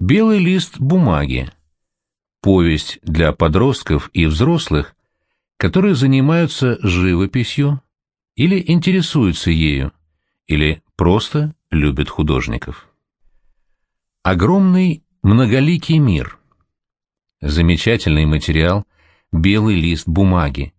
Белый лист бумаги. Повесть для подростков и взрослых, которые занимаются живописью или интересуются ею, или просто любят художников. Огромный многоликий мир. Замечательный материал «Белый лист бумаги».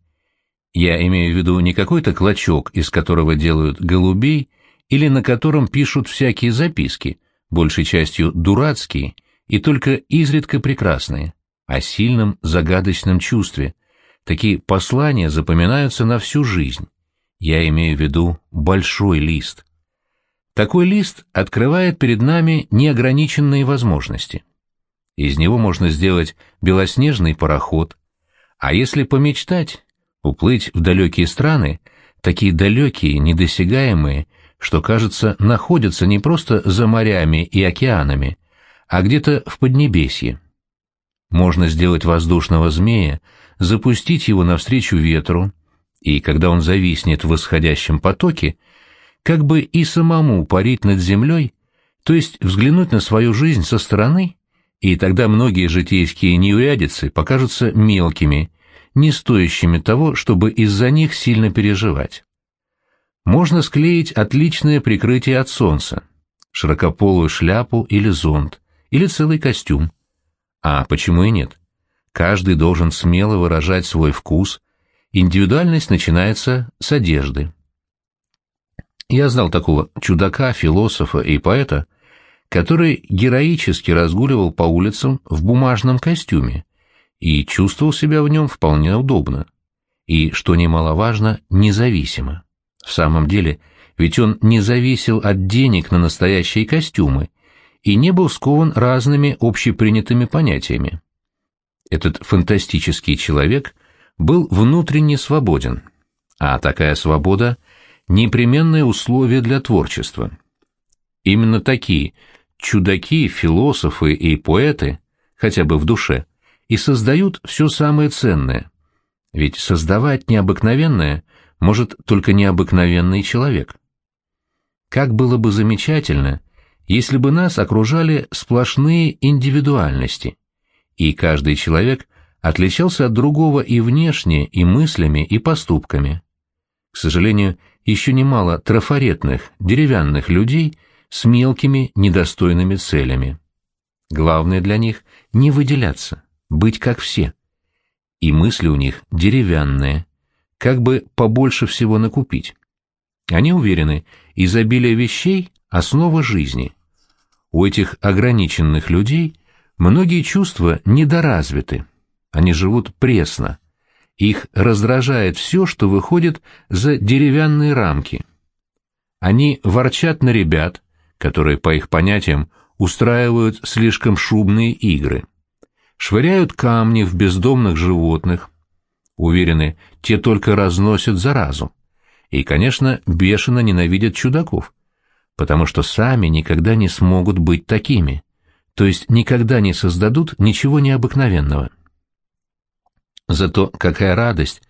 Я имею в виду не какой-то клочок, из которого делают голубей, или на котором пишут всякие записки, большей частью дурацкие и только изредка прекрасные, о сильном загадочном чувстве. Такие послания запоминаются на всю жизнь. Я имею в виду большой лист. Такой лист открывает перед нами неограниченные возможности. Из него можно сделать белоснежный пароход, а если помечтать, уплыть в далекие страны, такие далекие, недосягаемые, что, кажется, находятся не просто за морями и океанами, а где-то в Поднебесье. Можно сделать воздушного змея, запустить его навстречу ветру, и когда он зависнет в восходящем потоке, как бы и самому парить над землей, то есть взглянуть на свою жизнь со стороны, и тогда многие житейские неурядицы покажутся мелкими, не стоящими того, чтобы из-за них сильно переживать. Можно склеить отличное прикрытие от солнца, широкополую шляпу или зонт, или целый костюм. А почему и нет? Каждый должен смело выражать свой вкус, индивидуальность начинается с одежды. Я знал такого чудака, философа и поэта, который героически разгуливал по улицам в бумажном костюме и чувствовал себя в нем вполне удобно, и, что немаловажно, независимо. В самом деле, ведь он не зависел от денег на настоящие костюмы и не был скован разными общепринятыми понятиями. Этот фантастический человек был внутренне свободен, а такая свобода — непременное условие для творчества. Именно такие чудаки, философы и поэты, хотя бы в душе, и создают все самое ценное. Ведь создавать необыкновенное может только необыкновенный человек. Как было бы замечательно, если бы нас окружали сплошные индивидуальности, и каждый человек отличался от другого и внешне, и мыслями, и поступками. К сожалению, еще немало трафаретных, деревянных людей с мелкими, недостойными целями. Главное для них — не выделяться, быть как все. И мысли у них деревянные, как бы побольше всего накупить. Они уверены, изобилие вещей — основа жизни. У этих ограниченных людей многие чувства недоразвиты, они живут пресно, их раздражает все, что выходит за деревянные рамки. Они ворчат на ребят, которые, по их понятиям, устраивают слишком шумные игры. Швыряют камни в бездомных животных. Уверены, те только разносят заразу. И, конечно, бешено ненавидят чудаков, потому что сами никогда не смогут быть такими, то есть никогда не создадут ничего необыкновенного. Зато какая радость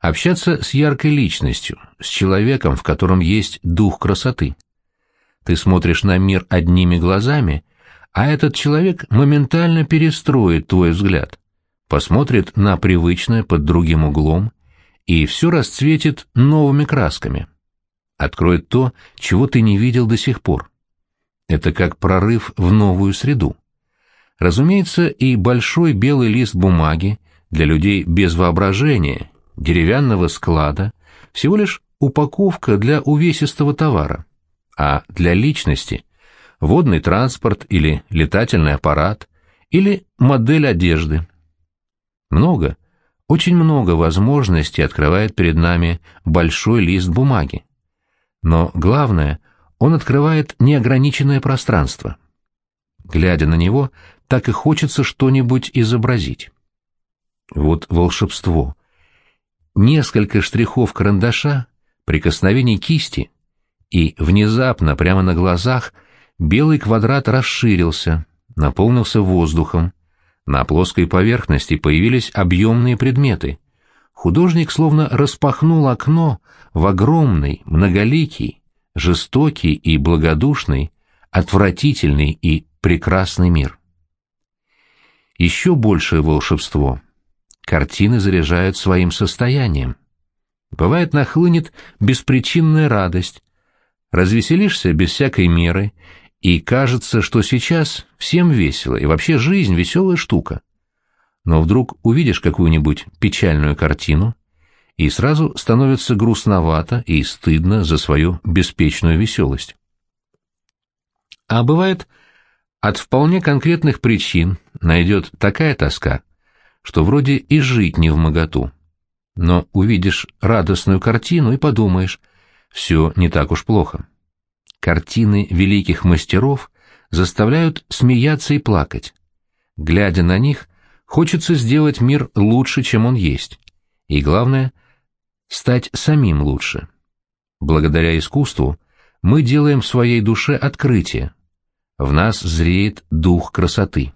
общаться с яркой личностью, с человеком, в котором есть дух красоты. Ты смотришь на мир одними глазами, а этот человек моментально перестроит твой взгляд, посмотрит на привычное под другим углом и все расцветит новыми красками. Откроет то, чего ты не видел до сих пор. Это как прорыв в новую среду. Разумеется, и большой белый лист бумаги для людей без воображения, деревянного склада, всего лишь упаковка для увесистого товара, а для личности – водный транспорт или летательный аппарат, или модель одежды. Много, очень много возможностей открывает перед нами большой лист бумаги. Но главное, он открывает неограниченное пространство. Глядя на него, так и хочется что-нибудь изобразить. Вот волшебство. Несколько штрихов карандаша, прикосновений кисти, и внезапно, прямо на глазах, белый квадрат расширился, наполнился воздухом. На плоской поверхности появились объемные предметы. Художник словно распахнул окно в огромный, многоликий, жестокий и благодушный, отвратительный и прекрасный мир. еще большее волшебство. Картины заряжают своим состоянием. Бывает, нахлынет беспричинная радость. Развеселишься без всякой меры, и кажется, что сейчас всем весело, и вообще жизнь — веселая штука. Но вдруг увидишь какую-нибудь печальную картину, и сразу становится грустновато и стыдно за свою беспечную веселость. А бывает, от вполне конкретных причин найдет такая тоска, что вроде и жить не в моготу. Но увидишь радостную картину и подумаешь, все не так уж плохо. Картины великих мастеров заставляют смеяться и плакать. Глядя на них, хочется сделать мир лучше, чем он есть. И главное — стать самим лучше. Благодаря искусству мы делаем в своей душе открытие, в нас зреет дух красоты.